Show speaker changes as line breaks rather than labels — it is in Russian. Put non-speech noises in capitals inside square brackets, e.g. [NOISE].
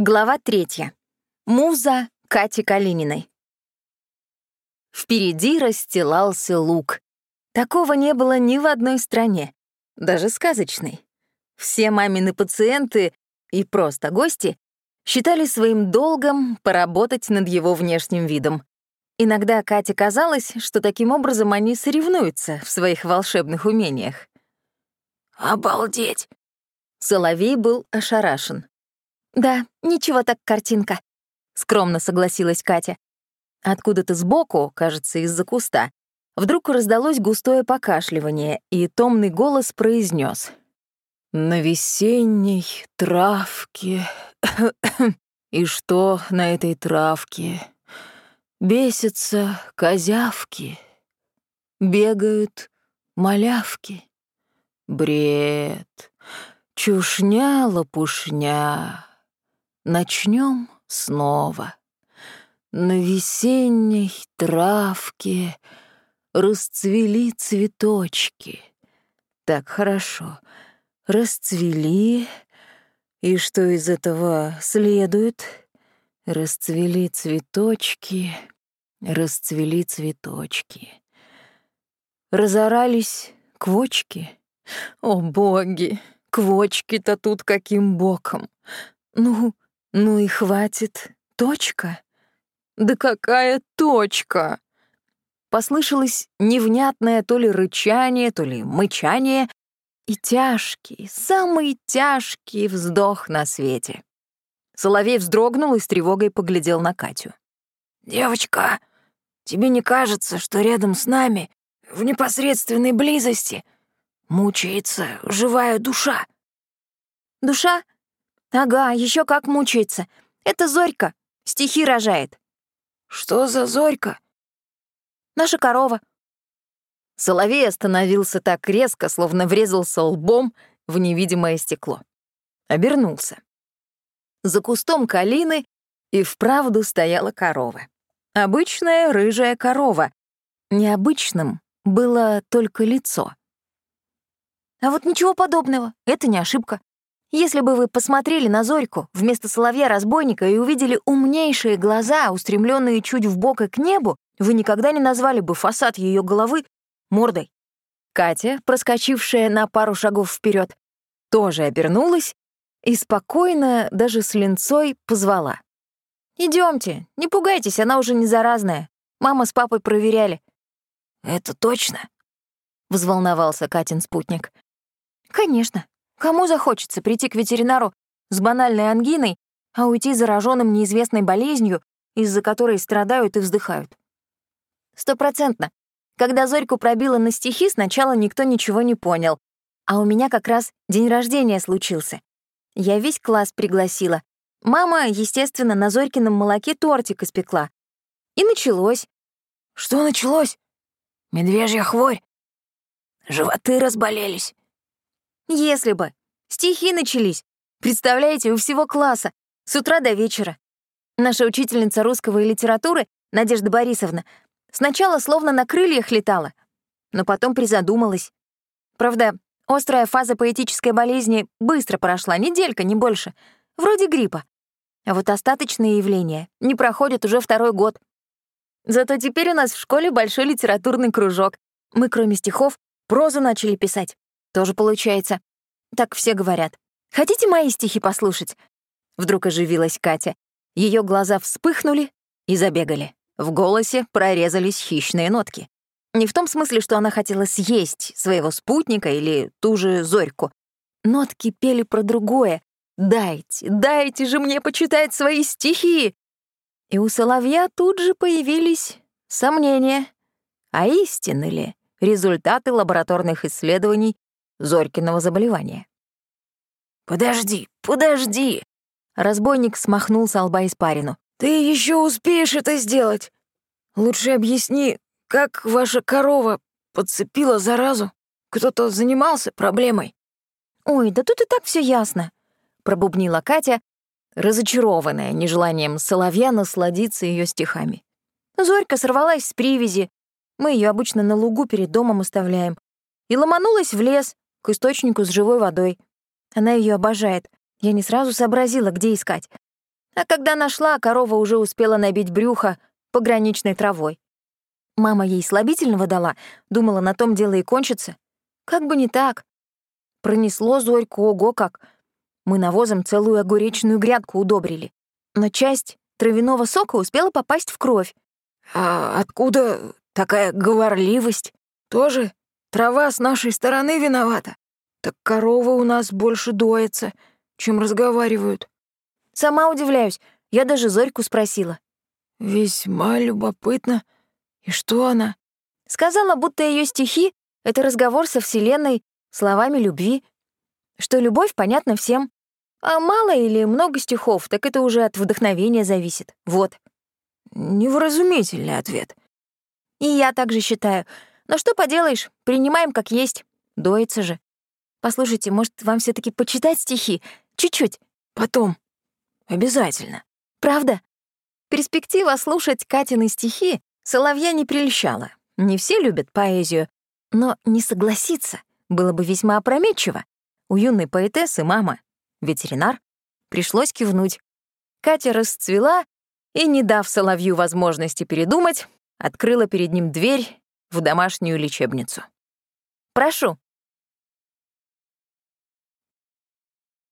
Глава третья. Муза Кати Калининой. Впереди расстилался луг. Такого не было ни в одной стране, даже сказочной. Все мамины пациенты и просто гости считали своим долгом поработать над его внешним видом. Иногда Кате казалось, что таким образом они соревнуются в своих волшебных умениях.
«Обалдеть!»
Соловей был ошарашен. «Да, ничего так картинка», — скромно согласилась Катя. Откуда-то сбоку, кажется, из-за куста, вдруг раздалось густое покашливание, и томный голос произнес: «На весенней травке... [COUGHS] И что на этой травке? Бесятся козявки, бегают малявки. Бред, чушня-лопушня». Начнем снова. На весенней травке расцвели цветочки. Так хорошо. Расцвели. И что из этого следует? Расцвели цветочки, расцвели цветочки. Разорались квочки. О, боги, квочки-то тут каким боком. Ну, ну и хватит. Точка. Да какая точка? Послышалось невнятное то ли рычание, то ли мычание и тяжкий, самый тяжкий вздох на свете. Соловей вздрогнул и с тревогой поглядел на Катю.
«Девочка, тебе не кажется, что рядом с нами, в непосредственной близости, мучается живая душа?»
«Душа? Ага, еще как мучается. Это Зорька, стихи рожает.
Что за Зорька?
Наша корова. Соловей остановился так резко, словно врезался лбом в невидимое стекло. Обернулся. За кустом калины и вправду стояла корова. Обычная рыжая корова. Необычным было только лицо. А вот ничего подобного, это не ошибка. Если бы вы посмотрели на Зорьку вместо соловья-разбойника и увидели умнейшие глаза, устремленные чуть в бок и к небу, вы никогда не назвали бы фасад ее головы мордой. Катя, проскочившая на пару шагов вперед, тоже обернулась и спокойно, даже с линцой, позвала. Идемте, не пугайтесь, она уже не заразная. Мама с папой проверяли».
«Это точно?»
— взволновался Катин спутник. «Конечно. Кому захочется прийти к ветеринару с банальной ангиной, а уйти зараженным неизвестной болезнью, из-за которой страдают и вздыхают? Стопроцентно. Когда Зорьку пробило на стихи, сначала никто ничего не понял. А у меня как раз день рождения случился. Я весь класс пригласила. Мама, естественно, на Зорькином молоке тортик испекла. И началось.
Что началось? Медвежья хворь. Животы разболелись.
Если бы. Стихи начались. Представляете, у всего класса. С утра до вечера. Наша учительница русского и литературы, Надежда Борисовна, сначала словно на крыльях летала, но потом призадумалась. Правда, острая фаза поэтической болезни быстро прошла, неделька, не больше. Вроде гриппа. А вот остаточные явления не проходят уже второй год. Зато теперь у нас в школе большой литературный кружок. Мы, кроме стихов, прозу начали писать. Тоже получается. Так все говорят. Хотите мои стихи послушать? Вдруг оживилась Катя. Ее глаза вспыхнули и забегали. В голосе прорезались хищные нотки. Не в том смысле, что она хотела съесть своего спутника или ту же Зорьку. Нотки пели про другое. «Дайте, дайте же мне почитать свои стихи!» И у Соловья тут же появились сомнения. А истинны ли результаты лабораторных исследований Зорькиного заболевания.
«Подожди, подожди!»
Разбойник смахнул с лба испарину.
«Ты еще успеешь это сделать? Лучше объясни, как ваша корова подцепила заразу? Кто-то занимался проблемой?»
«Ой, да тут и так все ясно», — пробубнила Катя, разочарованная нежеланием соловья насладиться ее стихами. Зорька сорвалась с привязи, мы ее обычно на лугу перед домом оставляем, и ломанулась в лес, к источнику с живой водой. Она ее обожает. Я не сразу сообразила, где искать. А когда нашла, корова уже успела набить брюхо пограничной травой. Мама ей слабительного дала, думала, на том дело и кончится. Как бы не так. Пронесло Зорьку, ого как. Мы навозом целую огуречную грядку удобрили. Но часть травяного сока успела попасть в кровь.
А откуда такая говорливость? Тоже трава с нашей стороны виновата? Так коровы у нас больше доятся, чем разговаривают.
Сама удивляюсь, я даже Зорьку спросила.
Весьма любопытно. И что она?
Сказала, будто ее стихи — это разговор со Вселенной словами любви. Что любовь понятна всем. А мало или много стихов, так это уже от вдохновения зависит. Вот.
Невразумительный ответ.
И я так же считаю. Но что поделаешь, принимаем как есть. Доится же. Послушайте, может, вам все таки почитать стихи? Чуть-чуть.
Потом. Обязательно.
Правда? Перспектива слушать Катины стихи Соловья не прельщала. Не все любят поэзию, но не согласиться было бы весьма опрометчиво. У юной поэтессы мама, ветеринар, пришлось кивнуть. Катя расцвела и, не дав Соловью возможности передумать, открыла перед ним дверь в домашнюю лечебницу. «Прошу»,